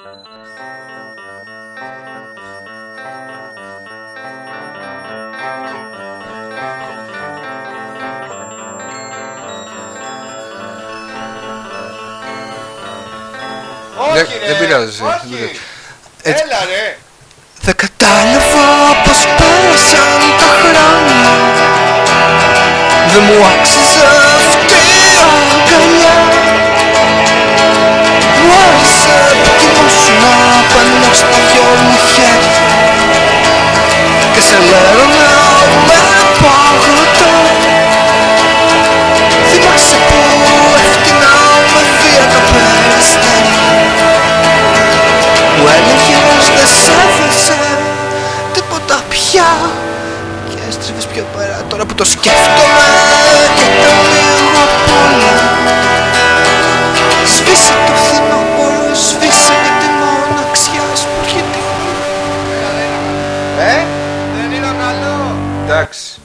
Όχι ρε, δεν πειράζει. Όχι. Έλα ρε. Δεν κατάλαβα πως πέρασαν τα χρόνια Δεν μου άξιζαν Ξέρω να με παγωτώ Θυμάσαι που έφτιανα με Μου δεν σέβεσαι τίποτα πια Και έστριβες πιο πέρα τώρα που το σκέφτομαι Και το λίγο πολύ Σβήσε το φθινόπωρο, σβήσε τη μοναξιά σου Ε? Acts